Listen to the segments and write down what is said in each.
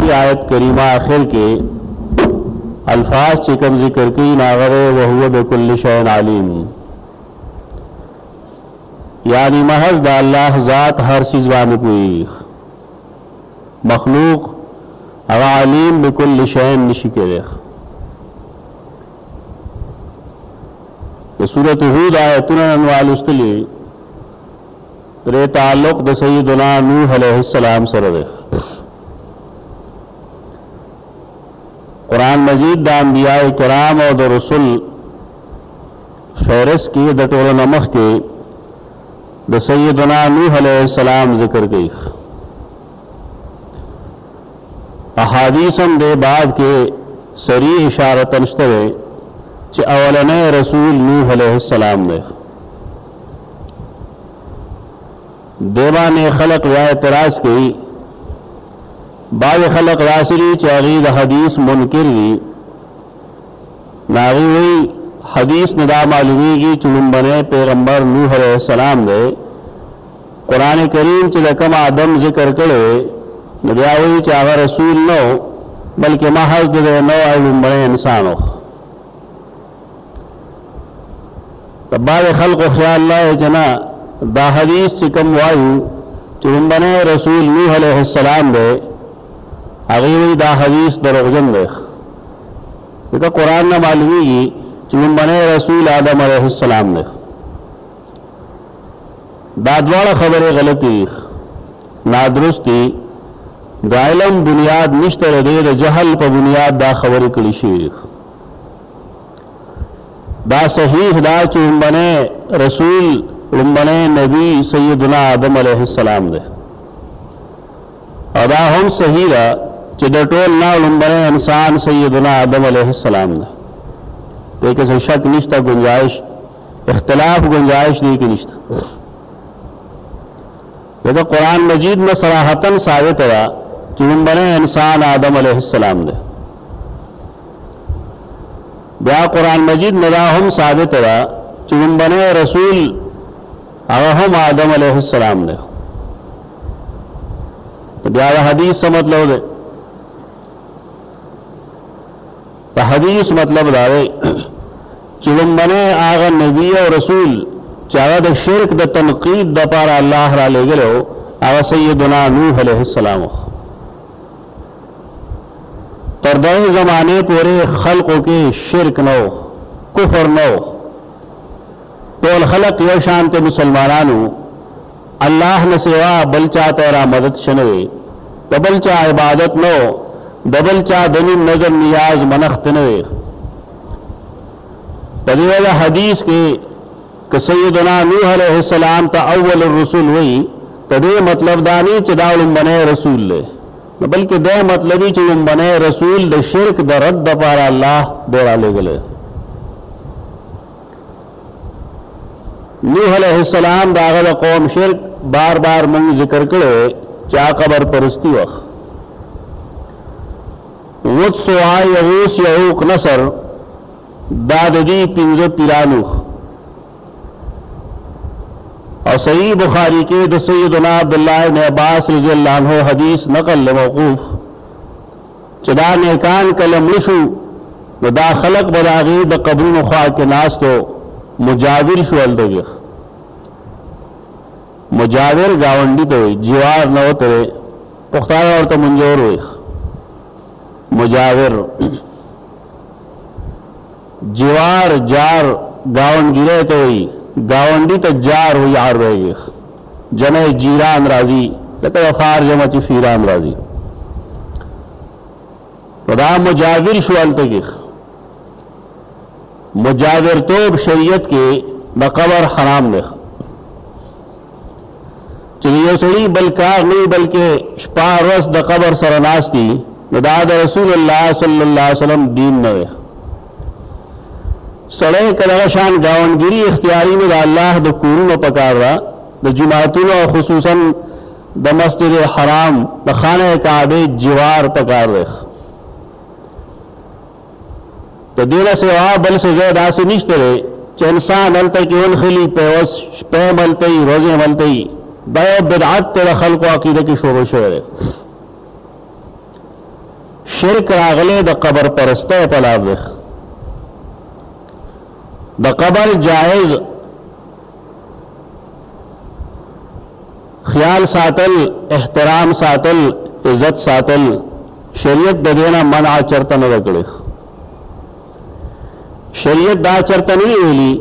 دی آیت کریمه اخر کې الفاظ چې کوم ذکر کوي ناغه دی وهو بكل شيء عليم یعنی محض د الله ذات هر چیز باندې کوي مخلوق هغه علیم بكل شيء نشي کېږي د سورته هود آیتونه نو الستلی ترې تعلق د سیدنا نوح علیه السلام سره دی. قرآن مجید د انبیاء کرام او د رسول فهرست کې د ټولو نه مخکې د سیدنا نوح علیه السلام ذکر کوي. احادیث هم دې باب کې صریح اشارتن شته دی چې اولنی رسول نوح علیه السلام دی. دې باندې خلق یا اعتراض کوي بعضې خلق داسې دي چې هغوی د حدیث منکر دي نو هغوی وایي حدیث نه دا معلومیږي چې لومبنی پیغمبر نوح علیه السلام دی قرآن کریم چې د کوم آدم ذکر کړی نو بیا وایي چې هغه رسول نه بلکې محض د نوع لومبنی انسان و د بعض خلکو خیال دا دی چې نه دا حدیث چې کوم وایو چې لومبنی رسول نوح علیه السلام دی هغې وایي دا حدیث دروغجن دی ځکه قرآن نه معلومیږي چې لومبنی رسول آدم علیه السلام دی دا دواړه خبرې غلطې دي نادرست دي د علم بنیاد نشته دی د جهل په بنیاد دا خبرې کړې شوي دا صحیح دا چې لومبنی رسول لومبنی نبی سیدنا آدم علیه السلام دی او دا هم صحیح ده چې د ټول نه لومبنی انسان سیدنا آدم علیه السلام دی دې کې څه شک نشته گنجائش اختلاف گنجائش دې کې نشته د ده قرآن مجید نه صراحتاً ثابته ده چې لومبنی انسان آدم علیه السلام دی. بیا قرآن مجید نه دا هم ثابته ده چې لومبنی رسول هغه هم آدم علیه السلام دی. بیا د حدیث څه مطلب دی؟ د حدیث مطلب دا دی چې لومبنی هغه نبی او رسول چې هغه د شرک د تنقید د پاره الله را لېږلی و هغه سیدنا نوح علیه السلام و تر دغې زمانې پورې خلقو کې شرک نه و کفر نه و ټول خلق یو شان ته مسلمانانو الله نه سوا بل چا ته را مدد شنه وی د بل چا عبادت نه او د بل چا دنیم نظر نیاز منښت نه وی په دی وجه حدیث کې که سیدنا نوح علیه السلام ته اول الرسول وی ته دی مطلب دانی چې دا لومبنه رسول له بلکې دا مطلبی چې لومبنه رسول د شرک د رد لپاره الله دی را لګله نوح علیه السلام دا غل قوم شرک بار بار مونږ ذکر کړي چا قبر پرستی وخ ود سوا یغوس یعوق نصر دا د دې پنځه پیرانو او صحیح بخاری کې د سیدنا عبد الله بن عباس رضی الله عنه حدیث نقل موقوف چې دا نېکان کله مړه شو نو دا خلق به د هغې د قبرونو خوا کې ناست و، مجاور شو هلته کې مجاور ګاونډي ته وایي جوار نه وتری پښتانه ورته منجور وایي مجاور جوار، جار، ګاونډګیری ته وایي، ګاونډي ته جار وایي عربی کې جمع یې جیران راځي لکه د فار جمع چې فیران راځي نو دا مجاور شو هلته کې مجاورتوب شریعت کې د قبر حرام دی چې یو سړي بل کار نه بلکې شپه ورځ د قبر سره ناست دي نو دا د رسول الله صلی الله علیه وسلم دین نه وي سړی کله شان گاونګيري اختیاري نه د الله د کورونو په کار را د جماعتونو او خصوصا د مسجد حرام د خانه کعبه جوار په کار دی د دې نه سوا بل څه ځای داسې نشته دی چې انسان هلته کې ونښلي، په عوض شپه هم هلته وي، ورځ هم هلته وي. دا یو بدعت دی، د خلکو عقیده کې شروع شوی دی. شرک راغلی د قبر پرستۍ په لار دی. د قبر جایز خیال ساتل احترام ساتل عزت ساتل شریعت د دینه منع چرته نه کړی شریعت دا چرته نه ویلي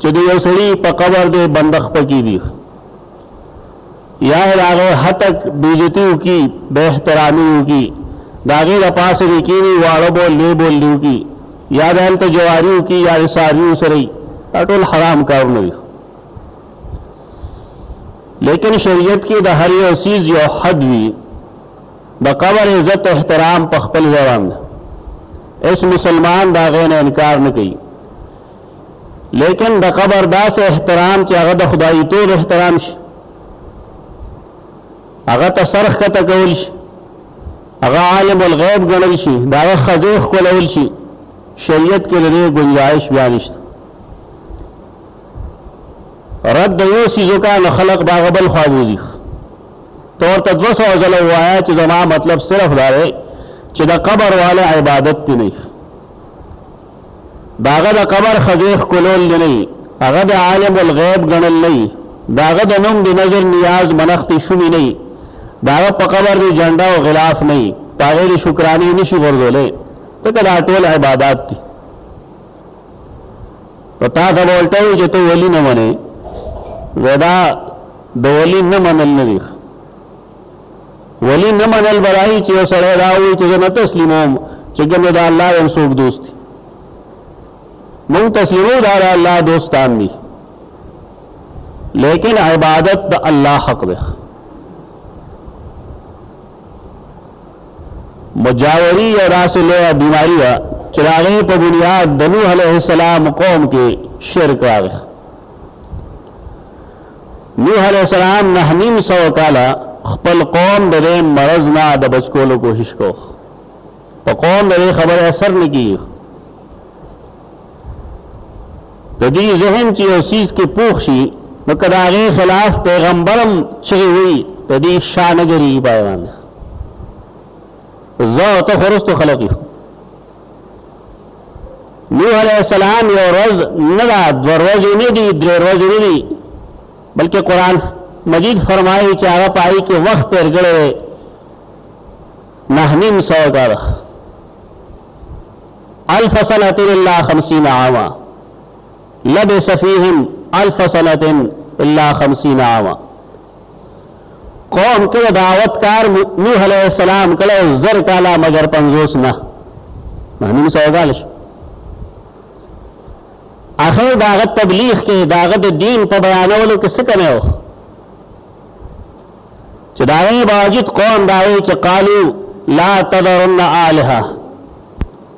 چې د یو سړي په قبر دې بندخ پکې دي یا د هغه هتک بې عزتي وکړي، بې احترامي یې وکړي، د هغه له پاسه دې کېني، واړه بول، لوی بول دې وکړي، یا دې هلته جواري وکړي، یا دې څاروي وڅروي، دا ټول حرام کارونه دي. لیکن شریعت کې د هر یو څیز یو حد وي. د قبر عزت احترام په خپل ځای باندې، هېڅ مسلمان د هغې نه انکار نه کوي، لیکن د قبر داسې احترام چې هغه د خدایتوب احترام شي هغه ته سر ښکته کول شي هغه عالم الغیب ګڼل شي د هغه ښځې ښکلول شي شریعت کې د دې ګنجایش بیا نشته رد د یو څیزو کا نه خلق به هغه بل خوا بوځي ته ورته دوه سوه ځله ووایه چې زما مطلب صرف دا دی چې د قبر والا عبادت پې نه د هغه د قبر خزې ښکلول دې نه يي، هغه دې عالم الغيب ګڼل نه يي، د هغه د نوم دې نذر نياز منښتې شومي نه يي، د هغه په قبر دې جنډه او غلاف نه يي، په هغې دې شکرانې نه شي غورځولې، ځکه دا ټول عبادات دي. نو تا ته به الټه وي چې ته ولي نه منې، وې دا د ولي نه منل نه دي. ولی نه منل برای چې یو سړی دا وایي چې زه نه تسلیموم چې ګنې دا الله یم څوک دوست دي مونږ تسلیمو دا د الله دوستان دي لیکن عبادت د الله حق دی مجاوری یا داسې لویه بیماري وه چې د هغې په بنیاد د نوح علیه السلام قوم کې شرک راغی نوح علیه السلام نهه نیم سوه کاله خپل قوم د دې مرض نه د بچ کولو کوشش کو خو په قوم د دې خبرې اثر نه کیږي د دې ذهن چې یو څیز کې پوښ شي نو که د هغې خلاف پیغمبرم چغې وي د دې شا نه ګري پای باندې زه او ته خو وروسته خلق یو نوح علیه السلام یو ورځ نه ده دوه ورځې نه دي درې ورځې نه دي بلکې قرآن مجید فرمایي چې هغه په هغې کې وخت تېر کړی دی نهه نیم سوه کاله الف سنة الا خمسين عاما لبس فيهم الف سنة الا خمسين عاما قوم ته د دعوت کار نوح علیه السلام کړی او زر کاله مګر پنځوس نه نو نیم سوه کاله شو اخر د هغه تبلیغ کې د هغه د دین په بیانولو کې څه کمی و چې د هغې باوجود قوم دا وایي چې قالو لا تذرن آلهه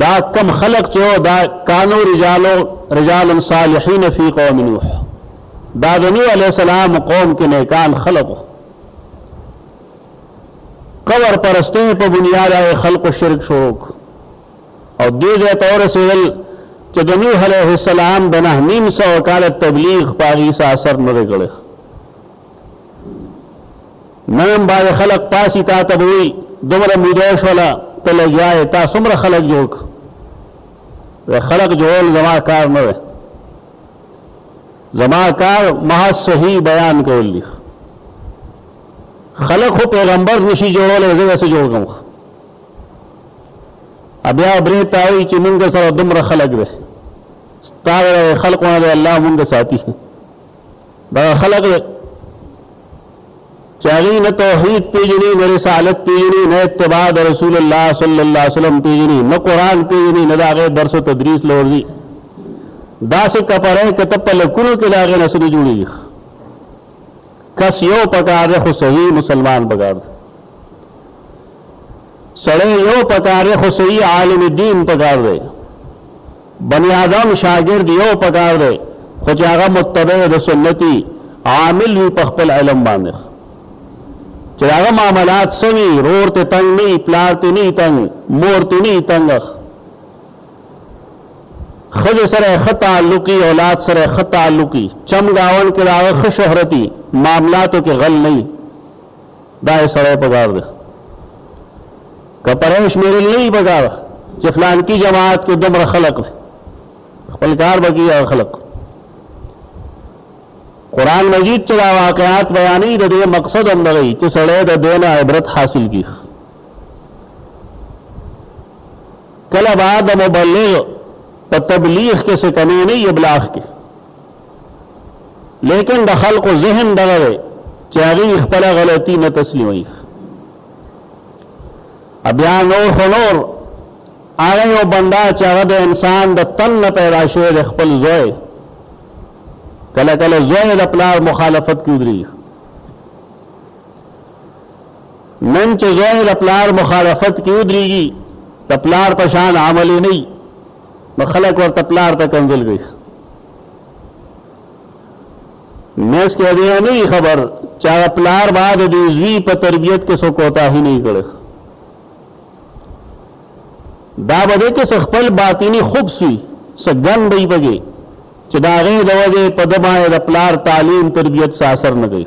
دا کوم خلق چې وو دا کانو رجال رجال صالحین فی قوم نوح دا د نوح علیه السلام قوم کې نیکان خلق وو قبر پرستۍ په بنیاد یې خلق شرک شروع او دې ځای ته ورسېدل چې د نوح علیه السلام د نهه نیم سوه کاله تبلیغ په هغې څه اثر نه دی کړی نن به خلک پاسي تا ته وي دومره موده شوله ته لګیا یې تا څومره خلک جوړ کړ و خلک جوړول زما کار نه دی زما کار محض صحیح بیان کول دي خلک خو پیغمبر نشي جوړولی زه یې څه جوړ کړم بیا برید ته وایي چې مونږ سره دومره خلک دی ستا خلقونه دی الله مونږ ساتي دا خلق دی چې هغوی نه توحید پېژني نه رسالت پېژني نه اتباع د رسول الله صلی الله علیه وسلم پېژني نه قرآن پېژني نه د هغې درس و تدریس له ورځي داسې کپره که ته په لکونو کې د هغې نه څه نه جوړېږي کس یو پکار دی خو صحیح مسلمان پکار دی سړی یو پکار دی خو صحیح عالم دین پکار دی بنی آدم شاګرد یو پکار دی خو چې هغه متبع د سنت وي عامل وي په خپل علم باندې چې د هغه معاملات څه وي رور ته تنګ نه وي پلار ته نه وي تنګ مور ته نه وي تنګ ښځې سره ښه تعلق وي اولاد سره ښه تعلق وي چم ګاونډ کې د هغه ښه شهرت وي معاملاتو کې غل نه وي دا یې سړی پکار دی که پرې شمېرل نه وي پکار چې فلانکي جماعت کې دومره خلق دی خپل کار به کوي هغه خلق قرآن مجید چې دا واقعات بیانوي د دې مقصد هم دغه وي چې سړی د دې نه عبرت حاصل کړي کله به د مبلغ په تبلیغ کې څه کمی نه وي ابلاغ کې لیکن د خلکو ذهن دغه دی چې هغوی خپله غلطي نه تسلیموي بیا نور خو نور هغه یو بنده چې هغه د انسان د تن نه پیدا شوی د خپل زوی کله کله زوی د پلار مخالفت کې ودرېږي نن چې زوی د پلار مخالفت کې ودرېږي د پلار په شان عملی نه وي نو خلک ورته پلار ته کنځل کوي مېس کې دې نه وي خبر چې هغه پلار به د دې زوی په تربیت کې څه کوتاهي نه کړي دا به دې کې خپل باطینی خوب سوی څه ګنډي بګي چې دا غي د وجه په دماغ د پلار تعلیم تربیت سره اثر نه کوي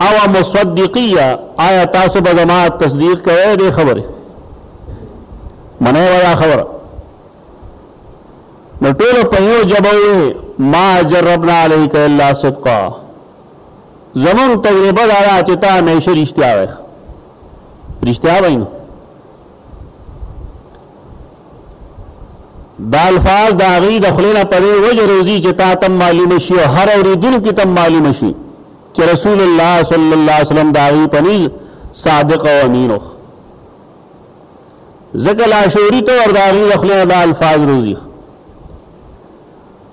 او مصدقیه آیا تاسو به زما تصدیق کوئ دې خبرې منئ وه دا خبره نو ټولو په یو ژبه وویل ما جربنا علیک الا صدقا زمونږ تجربه دا ده چې ته همیشه رښتیا وایې رښتیا وایې دا الفاظ د هغوی د خولې نه په دې وجه روځي چې تا ته معلومه شي او هر اورېدونکي ته معلومه شي چې رسول الله صلی الله علیه وسلم د هغوی په نیز صادق او امین و ځکه لاشعوري طور د هغوی د خولې نه دا الفاظ روځي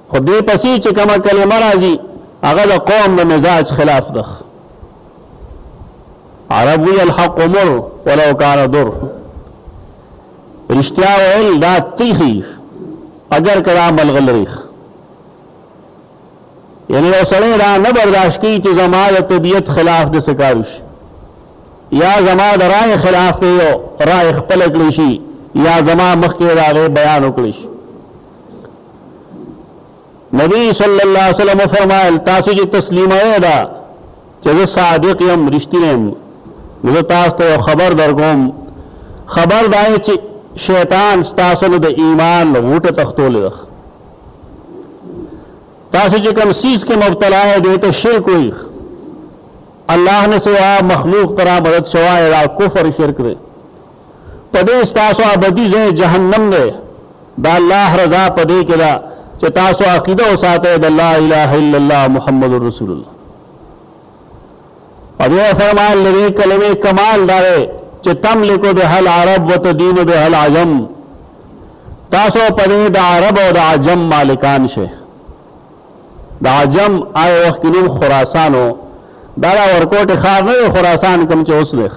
خو دې پسې چې کومه کلمه راځي هغه د قوم د مزاج خلاف ده عرب وی الحق مر ولو کان در رشتیا ویل دا تریخی اګر که دا ملغلریخ یعنی یو سړی دا نه برداشت کوي چې زما د طبیعت خلاف د څه کار وشي یا زما د رایې خلاف دی یو رایې خپله کړی شي یا زما مخکې د هغې بیان وکړی شي نبی صلی الله علیه وسلم وفرمایل، تاسو چې تسلیموئ دا چې زه صادق یم، رښتینی یم، نو زه تاسو ته یو خبر درکوم، خبر دا دی چې شیطان ستاسو نه د ایمان غوټه تښتولې ده. تاسو چې کوم څیز کې مبتلا یئ، دې ته شرک وایي. الله نه سوا مخلوق ته را مدد شوای دا کفر شرک دی. په دې ستاسو ابدي ځای جهنم دی، د الله رضا په دې کې ده چې تاسو عقیده وساتئ د لا اله الا الله محمد رسول الله او بیا فرمایل د دې کلمې کمال دا دی چې تملکو به العرب وتدین به العجم تاسو په دې د عرب او د عجم مالکان شئ د عجم آی وخت کې نوم خراسانو دا ورکوټ ښار نه خراسان کوم چې اوس دی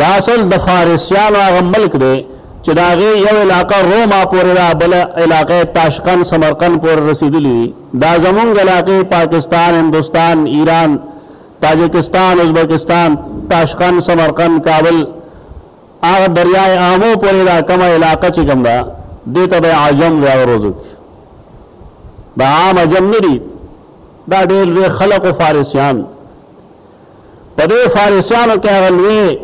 دا اصل د فارسیانو هغه ملک دی چې د هغې یو علاقه روما پورې ده، بله علاقه یې تاشقند، سمرقند، پورې رسېدلي دي. دا زموږ علاقې، پاکستان، هندوستان، ایران، تاجکستان، ازبکستان، تاشقند، سمرقند، کابل، هغه دریای آمو پورې دا کومه علاقه چې کوم ده، دې ته به یې عجم وایي هغه ورځو کې. دا عام عجم نه دي، دا ډېر لوی خلق و فارسیان. په دې فارسیانو کې هغه لوی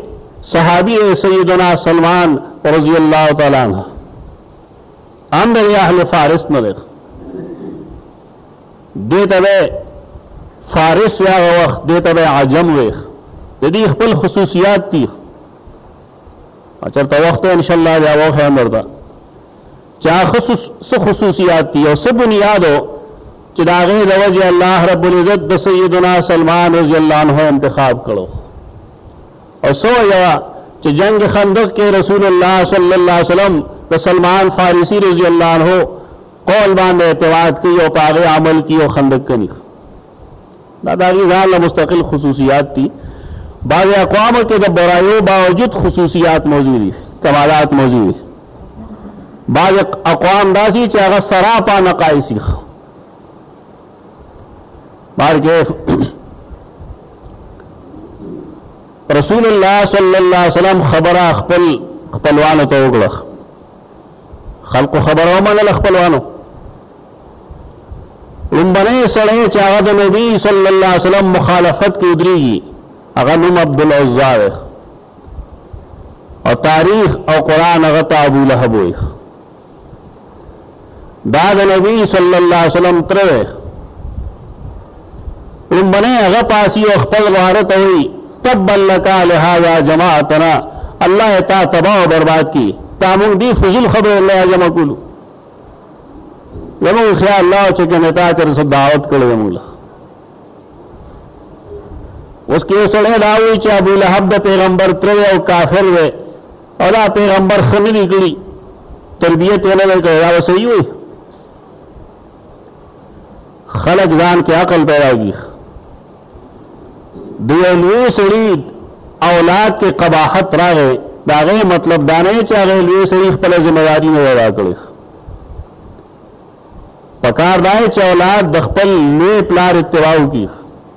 صحابي دی سیدنا سلمان رضی الله تعالی عنه هم د اهل فارس نه دی دې ته به فارس یا وخت دې ته به عجم وي د دې خپل خصوصیات دي چرته وخت ان شاء الله بیا وخت هم درته چا خصوص څه خصوصیات دي او څه بنیاد و چې د هغه د وجې الله رب العزت د سیدنا سلمان رضی الله عنه انتخاب کړو او څه وجه چې جنگ خندق کې رسول الله صلی الله علیه وسلم د سلمان فارسی رضی الله عنه قول باندې اعتماد کوي او په هغه عمل کوي او خندق کوي دا د هغوی ځان له مستقل خصوصیات دي. بعضې اقوامو کې د برایو باوجود خصوصیات موضوع دي، کمالات موضوع دي. بعض اقوام داسي چې هغه سراپا نقایص دي بهر کیف رسول الله صلی الله علیه وسلم خبره خپل خپلوانو ته وکړه خلکو خبره ومنله خپلوانو لومبنی سړی چې هغه د نبی صلی الله علیه وسلم مخالفت کې ودرېږي هغه نوم عبدالعزا دی او تاریخ او قرآن هغه ته ابو لهب وایي دا د نبی صلی الله علیه وسلم تره دی لومبنی هغه پاسی او خپل غواره ته وی تبا لک لهذا جماعتنا الله تا تباہ و برباد کی تا مونږ دی فضول خبره الله جمع کولو زموږ خیال لا چې کنه تا تر څه دعوت کړې موږ اوس کې سره دا وی چې ابو لهب د پیغمبر تر او کافر وې او دا پیغمبر ښه نه دی کړي تربیت یې نه دی کړی دا به صحیح وي خلک ځان کې عقل پیدا کړي د یو لوی سړي اولاد کې قباحت راغی د هغې مطلب دا نه چې هغې لوی سړي خپله ذمهواري نه ادا کړې پکار دا چې اولاد د خپل لوی پلار اتباع وکړي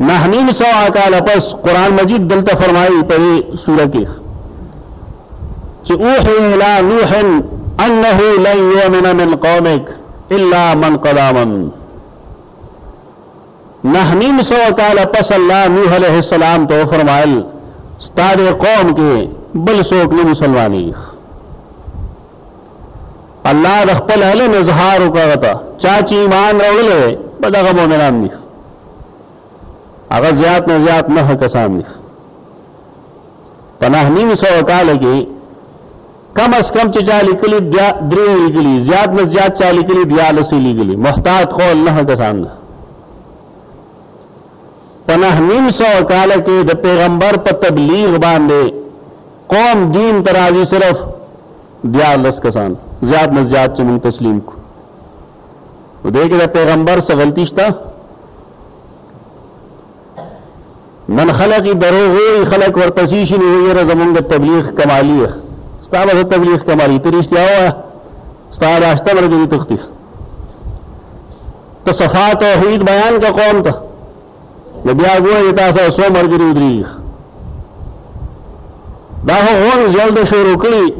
نهه نیم سوه کاله پس قرآن مجید دلته فرمایي په دې سوره کې چې اوحي الی نوح انه لن یؤمن من قومک الا من قد آمن نهه نیم سوه کاله پس الله نوح علیه السلام ته وفرمایل ستا د قوم کې بل څوک نه مسلمانېږي الله د خپل علم اظهار وکړ هغه ته چا چې ایمان راوړلی دی په دغه مؤمنان دي هغه زیات نه زیات نهه کسان دي په نهه نیم سوه کاله کې کم از کم چې چا لیکلي بیا درې لیکلي زیات نه زیات چا لیکلي دیارلس یې لیکلي محتاط قول نهه کسان ده په نهه نیم سوه کاله کې د پیغمبر په تبلیغ باندې قوم دین ته راځي صرف دیارلس کسان زیات نه زیات چې موږ تسلیم کړو نو دې کې د پیغمبر څه غلطي شته نن خلک یې دروغ وایي خلک ورپسې شي نو یاره زمونږ د تبلیغ کمالي وه ستا به د تبلیغ کمالي ته رښتیا ووایه ستا د اشته ورځې دې تښتي ته صفا توحید بیان که قوم ته نو بیا وګورئ چې تاسو څو ملګري ودرېږي دا خو غونې جلد شروع کړي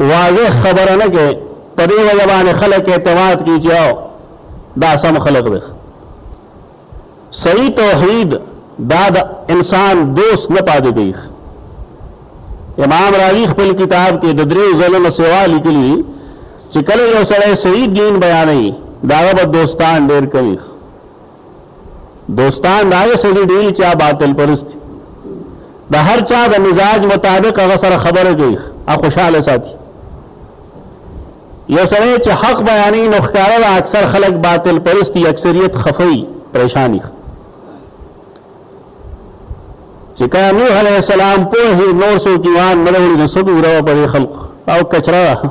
واضح خبره نه کوي په دې وجه باندې خلک اعتماد کوي چې او دا سم خلک دی صحیح توحید دا د انسان دوست نه پاتې کوي امام راضي خپل کتاب کې د درې ظلم سوا لیکلي چې کله یو سړی صحیح دین بیانوي دا به دوستان ډېر کوي دوستان د هغه سړي ډېری چې هغه باطل پرست دي د هر چا د مزاج مطابق هغه سره خبره کوي هغه خوشاله ساتي یو سړی چې حق بیانوي نو ښکاره ده اکثر خلک باطل پرست دي اکثریت خفه وي پریشان وي چې کله نوح علیه السلام پوه نور څوک ایمان نه راوړي نو څوک وروه په دې خلکو او کچره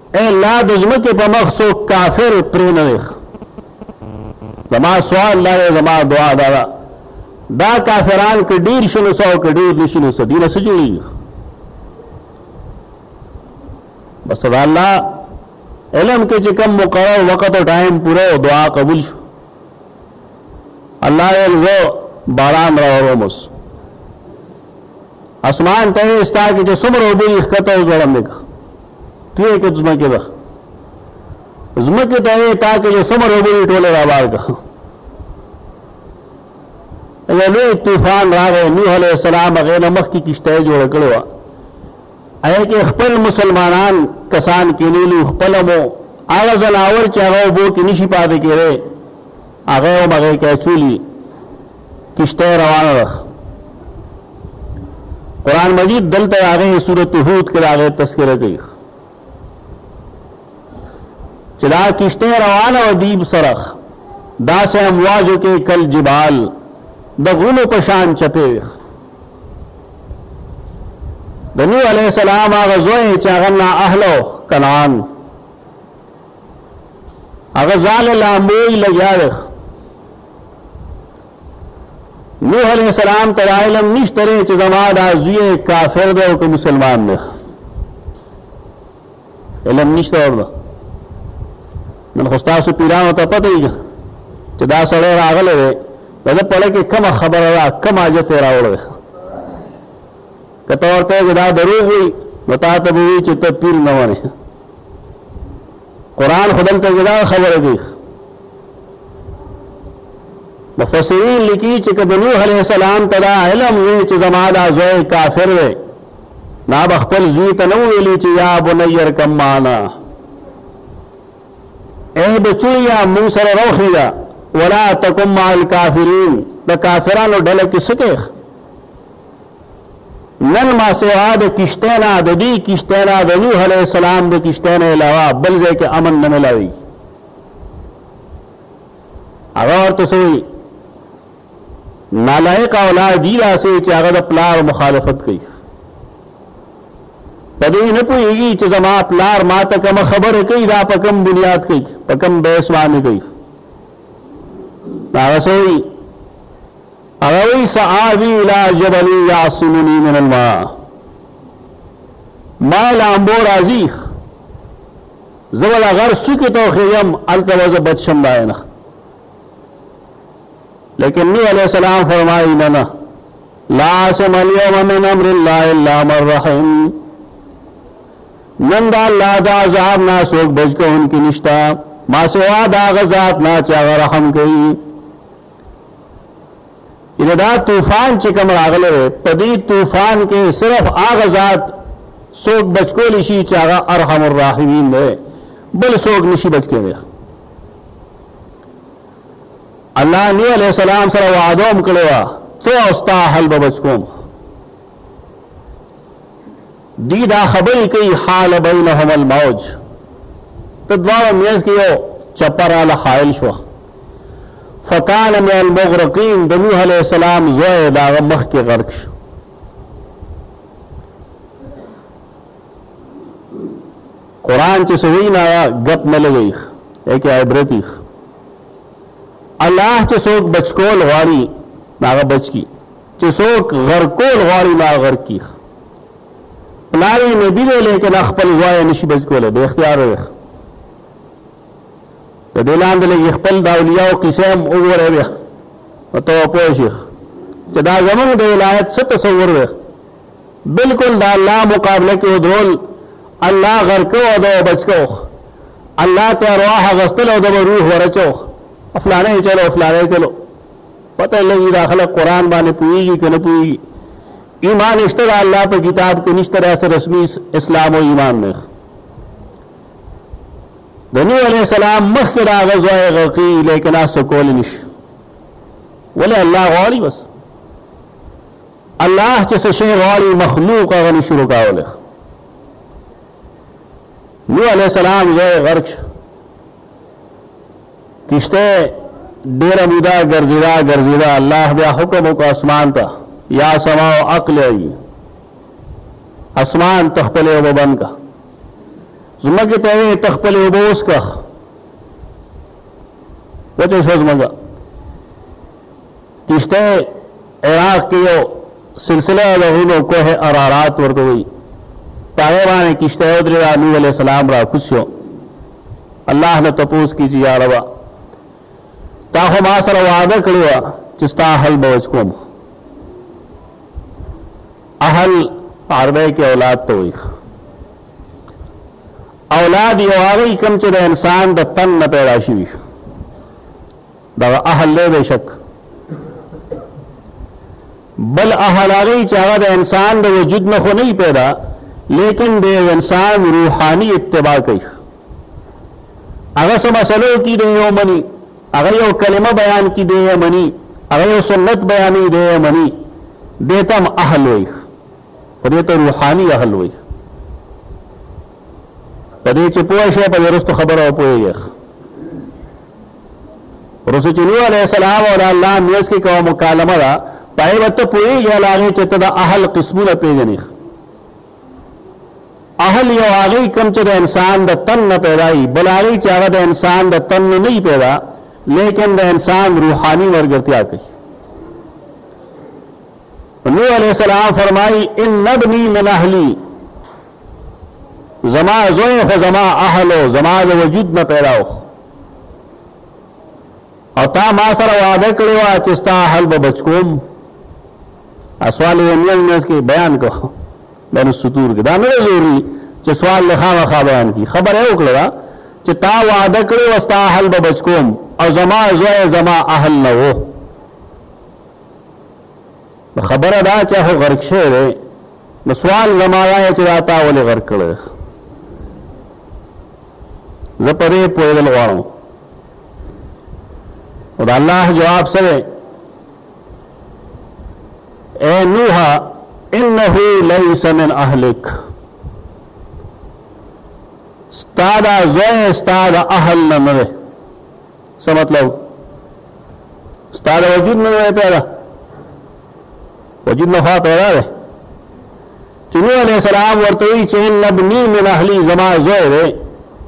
اې الله د ځمکې په مخ څوک کافر پرې نه ویخ زما سوال دا دی زما دعا دا ده دا کافران که ډیر شي نو څه او که ډیر نشي نو څه دینه څه جوړېږي بس د الله علم کې چې کم مقرر وخت او ټایم پوره او دعا قبول شو الله یې زه باران راوړم اوس اسمان ته یې ستا کې چې څومره اوبه یې ښکته او ځوړم نه تیه کت زمکه ده زمکه ته یې تا کې چې څومره اوبه دي ټولې رابار کړه یو لوی طوفان راغی نوح علیه السلام هغې نه مخکې کښته یې جوړه کړې وه هغې کې خپل مسلمانان کسان کېنولي خپله مو هغه ځناور چې هغه اوبو کې نشي پاتې کېدی هغه هم هغې کې اچولي کشته روانه ده قران مجید دلته هغه سورته هود کې هغه تذکرہ کوي چې دا کشته روانه و دی سره دا سه امواجو کې کل جبال د غونو په شان چپه د نوح علیہ السلام هغه زوی چې هغه نه اهلو کنعان هغه ځان له اموی لګیا نوح علیه السلام ته دا علم نشته دی چې زما دا زوی کافر دی او که مسلمان دی علم نشته ورته نن خو ستاسو پیرانو ته پته وي چې دا سړی راغلی دی د ده په لکې کومه خبره ده کوم حاجت یې راوړی که ته ورته چې دا دروغ وي نو تا ته به وي چې ته پیر نه ونې قرآن خو دلته کې دا خبره کوي مفسرین لیکي چې که د نوح علیه السلام ته دا علم وی چې زما دا زوی کافر دی نا به خپل زوی ته نه ویلي چې یا بنی ارکم معنا ای بچویا مونږ سره روښیه ولا تکم مع الکافرین د کافرانو ډله کې سکه نن ما سوا د کشتۍ نه، د دې کشتۍ نه، د نوح علیه السلام د کشتۍ نه علاوه بل ځای کې امن نه ملاوېږي. هغه ورته څه وایي؟ نالایق اولاد دي داسې چې هغه د پلار مخالفت کوي. په دې نه پوهېږي چې زما پلار ما ته کومه خبره کوي، دا په کوم بنیاد کوي، په کوم بیس باندې کوي. هغه څه وایي؟ هغه وایي، سآوي الی جبل یعصمني من الماء، ما لامبو راځي، زه به د غر څوکې ته وخېږم، هلته به زه بد شم د آینه. لیکن نوح علیه السلام فرمایي، نه نه، لا عاصم اليوم من امر الله الا من رحم، نن د الله د عذاب نه څوک بچ کوونکی نشته ما سوا د هغه ذات نه چې هغه رحم کوي. یعنی دا طوفان چې کوم راغلی دی په دې طوفان کې صرف هغه ذات څوک بچ کولی شي چې هغه ارحم الراحمین دی بل څوک نشي بچ کېدی الله نبی علیه السلام سره وعده هم کړې وه ته او ستا اهل به بچ کوم دوی دا خبرې کوي حال بینهما الموج د دواړو مینځ کې یو چپه راله حایل شوه فکان من المغرقین د نوح علیه السلام زوی د هغه مخکې غرق شو قرآن چې سوی نه ګپ نه لګي یکه عبرت یې الله چې څوک بچکول غواړي هغه بچ کی چې څوک غرقول غواړي نو هغه غرقیخ پلار یې نبی دی لیکن خپل ځای نشي بچ کولی بې اختیار ویخ د دې لاندې لږې خپل د اولیاو قیسې هم وګورئ بیا نو ته به پوه شي چې دا زمونږ د ولایت څه تصور ویخ بلکل د الله مقابله کې ودرول الله غرقه او د بچ کوخ الله ته ارواح غستل او د روح ورچوخ افلانه چلو افلانه چلو پته لګي دا خلک قران باندې پويږي کنه پويږي ایمان نشته د الله په کتاب کې نشته راس رسمي اسلام او ایمان نه د نو علی السلام مخ را غزوه غقی لیکن اس کول نش ولا الله غاری بس الله چې څه شی غاری مخلوق غني شروع کاوله نو علی السلام یې غرق کشته ډیره مودا ګرځیدا ګرځیدا الله بیا حکم وکړ اسمان ته یا سما او عقل ای اسمان تخپل او بن کا زمګه ته تخپل او بوس کا وته شو زمګه کشته عراق کې یو سلسله د غرونو کوه ارارات ورته وایي په هغې باندې کښتۍ ودرېده نوح علیه السلام راکوز شو الله نه تپوس کړي چې یا ربه تا خو ما سره وعده کړې وه چې ستا حل به وس کوم اهل عربی کې اولاد ته وایي اولاد یو هغه کم چې د انسان د تن نه پیدا شوی دغه اهل دی بېشک بل اهل هغه دی چې هغه د انسان د وجود نه خو نه وي پیدا لیکن د یو انسان روحاني اتباع کوي هغه څه مسلو کې دی یو مني هغه یو کلمه بیان کې دی یو مني هغه یو سنت بیانې دی یو مني دې ته هم اهل وایي خو دې ته روحاني اهل وایي په دې چې پوه شو په وروستو خبره وپوهېږي ورسو چې نوح علیه السلام او الله میس کې کومه مکالمه ده پای وته پوېږي هغه چې ته د اهل قسمونه پیژنې اهل یو هغه کم چې د انسان د تن نه پیدایي بل هغه چې هغه د انسان د تن نه نه پیدا لیکن د انسان روحاني ورګرتیا کوي نوح علیہ السلام فرمائی ان نبنی من اہلی زما زوی خو زما اهل زما د وجود نه پیدا وخ او تا ما سره وعده کړې وه چې ستا حل به بچ کوم سوال یې نیل نیز کې بیان کو بین السطور کې دا نه ضروري چې سوال له خامخا بیان کی خبره یې وکړه چې تا وعده کړې وه ستا حل به بچ کوم او زما زوی زما اهل نه و نو خبره دا چا خو غرق شوی دی نو سوال زما دا چې دا تا ولې غرق کړی زه په دې پوهېدل غواړم او د الله جواب څه دی اے نوح انه ليس من اهلك استاد زوی استاد اهل نه څه مطلب ستا د وجود نه نه پیدا وجود نه خوا پیدا دی چې نوح علیه السلام ورته وایي چې ان ابني من اهلي زما زوی دی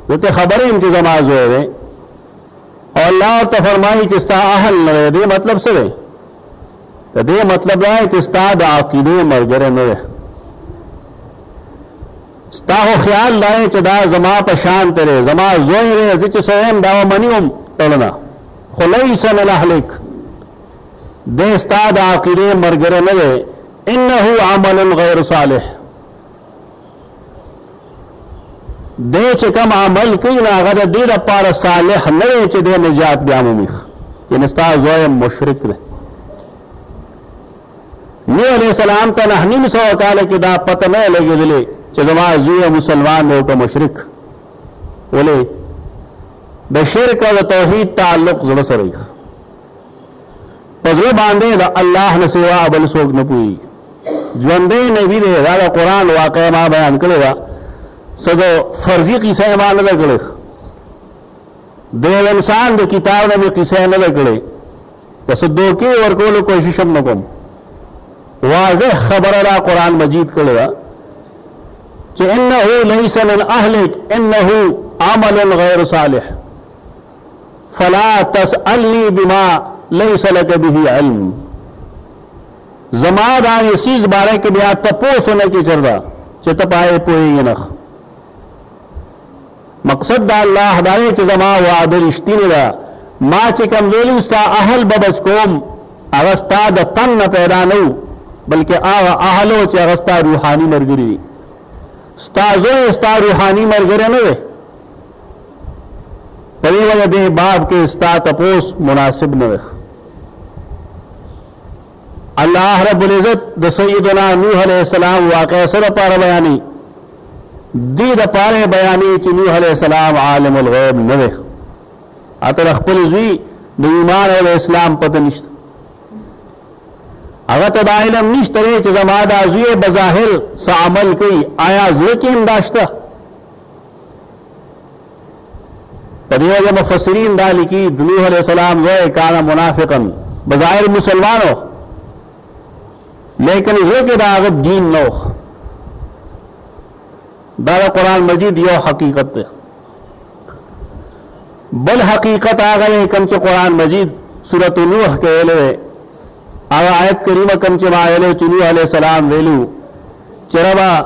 زه ته خبر یم چې زما زوی دی او الله ورته فرمایي چې ستا اهل نه دی دې مطلب څه دی د دې مطلب دا دی چې ستا د عقیدې ملګری نه دی ستا خو خیال دا دی چه دا زما په شان ته دی زما زوی دی زه چه څه وایم دا به منی هم تړنه خو لیس من اهلک دی ستا د عقیده مرګره نه دی انه عمل غیر صالح دی چې کوم عمل کوي نو هغه د دې لپاره صالح نه دی چې د نجات بیا مومي یعنې ستا زوی مشرک دی نوح علیه السلام ته نهه نیم سوه کاله کې دا پته نه وه لګېدلې چې زما زوی مسلمان دی او که مشرک ولې د شرک او د توحید تعلق زړه سره یې په زړه باندې د الله نه سوا بل څوک نه پوهېږي ژوندی نبي دی دا د قرآن واقع ما بیان کړې ده څه د فرضي قیسه یې ما نه ده کړې د انسان د کتاب نه مې قیسه نه ده کړې د څه دوکې ورکولو کوشش هم نه کوم واضح خبره دا قرآن مجید کړې ده چې انه ليس من اهلک انه عمل غیر صالح فلا تسألني بما ليس لك به علم زما دا یسیز باره کې بیا تپوسونه کې چردا چې ته پای پوهیږي نه مقصد د الله دا دی چې زما وعده رښتینې ده، ما چې کوم ویلي وو ستا اهل به بچ کوم هغه ستا د تن نه پیدا نه وو بلکې هغه اهل وو چې هغه ستا روحاني ملګري دي، ستا زوی ستا روحاني ملګری نه دی. په دې وجه دې باب کې ستا تپوس مناسب نه دی. الله رب العزت د سیدنا نوح علیه السلام واقعه څه لپاره بیانوي؟ دې لپاره یې بیانوي چې نوح علیه السلام عالم الغیب نه دی حتی د خپل زوی د ایمان او اسلام پته نشته هغه ته دا علم نشته دی چې زما دا زوی بظاهر څه عمل کوي آیا زړه کې هم دا شته په دې وجه مفسرین دا لیکي د نوح علیه السلام زوی کان منافقا بظاهر مسلمان و لیکن زړه کې د هغه دین نه و دا د قرآن مجید یو حقیقت دی بل حقیقت هغه دی کوم چې قرآن مجید سورة نوح کې ویلی دی هغه آیت کریمه کوم چې ما ویلی چې نوح علیه السلام ویلو چې ربه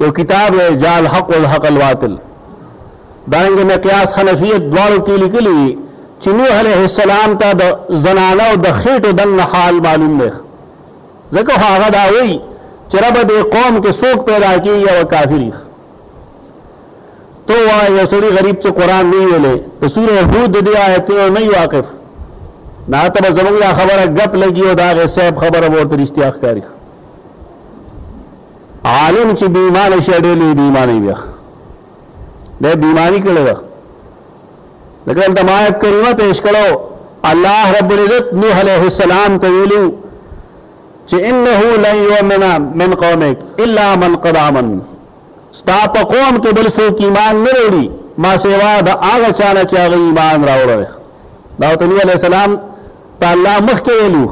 یو کتاب دی جاء الحق وزهق الباطل دارنګه مقیاس حنفیت دواړو کې لیکلي دي چې نوح علیه السلام ته د زنانه او د خېټو دننه حال معلوم دی ځکه هغه دا وایي چې رب دې قوم کې څوک پیدا کېږي او کافر یې تو وایي یو سړي غریب چې قرآن نه ویلې د سورې هود دې آیتونو نه یې واقف نه ته به زموږ دا خبره ګپ لګي او د هغې صاحب خبره به ورته رښتیا ښکاري عالم چی بی ایمان شی ډیر لوی بی ایمانی دی ده بی ایمانی کړی ده لکه دلته ما آیت کریمه پیش کړو الله رب العزت نوح علیه السلام ته ویلو چې انه لن یؤمن من قومک الا من قد آمن ستا په قوم کې بل څوک ایمان نه وروړي ما سیوا د هغه چا نه چې هغه ایمان راوړی دا ته نوح علیه السلام ته الله مخکې ویلي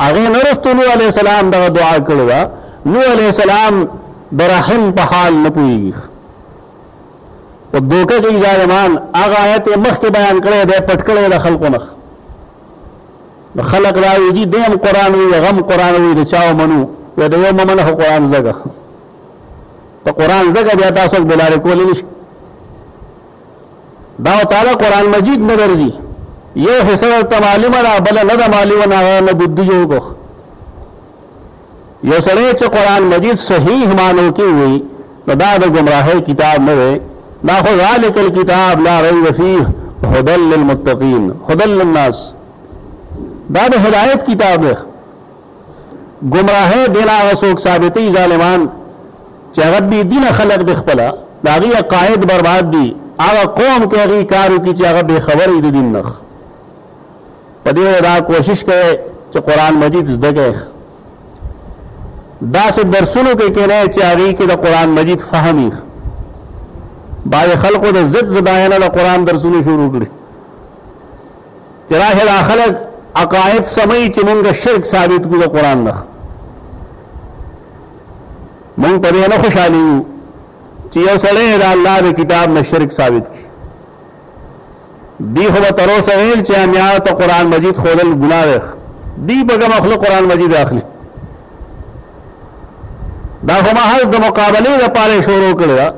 هغې نه وروسته نوح علیه السلام دغه دعا کړې ده نوح علیه السلام د رحم په حال نه پوهېږي په دوکه کې ظالمان هغه آیت یې مخکې بیان کړی دی پټ کړی د خلکو نه نو خلک راوي دي دیم قرآن وي غم قرآن وي د چا ومنو یا د یو ممنه خو قرآن زده ته قرآن زده بیا تاسو بلاره کولی نشي دا تعالی قران مجید نه درځي یو حصہ ته معلومه ده بل نه ده معلومه نه غیر نه بده جوړ کو یو سره چې قران مجید صحیح مانو کې وي نو دا د گمراهۍ کتاب نه دی دا خو ذالک الكتاب لا ریب فیه هدى للمتقين هدى للناس دا د هدایت کتاب دی گمراه دینا وسوک ثابتې ظالمان چې هغه بې دینه خلک دې خپله د هغوی عقاید برباد دي هغه قوم کې هغوی کار وکړي چې هغه بې خبره دي د دین نه په دې دا کوشش کوئ چې قرآن مجید زده کړئ داسې درسونو کې کېنئ چې هغوی کې د قرآن مجید فهم وي بعضې خلکو د ضد زداینه د قرآن درسونه شروع کړي چې راشه دا خلک عقاید سموي چې مونږ شرک ثابت کړو د قرآن نه مونږ په دې نه خوشاله یو چې یو سړی د الله د کتاب نه شرک ثابت کړي دی خو به تر اوسه ویل چې امیار ته قرآن مجید ښودل ګناه دی دی په کومه خوله قرآن مجید اخلي دا خو محض د مقابلې لپاره شروع کړی ده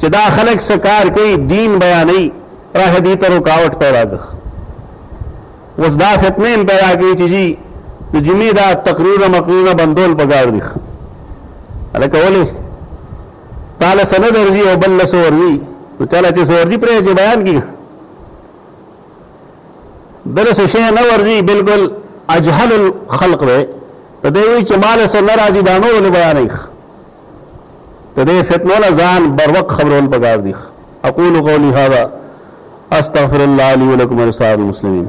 چې دا خلک څه کار کوي دین بیانوي راه دې ته رکاوټ پیدا کړي اوس دا فتنه هم پیدا کوي چې جی د جمعې دا تقریرونه مقرونه بندول پکار دي هلکه ولې تاله څه نه درځي او بل له څه ورځي نو چاله چې څه ورځي پرې چې بیان کړي دله څه شی نه ورځي بلکل اجهل الخلق دی په دې وی چې مال څه نه راځي دا نو ولې بیانوي د دې فتنو نه ځان بر وخت خبرول پکار دي اقول قولي هذا استغفر الله لي ولكم ولسائر المسلمين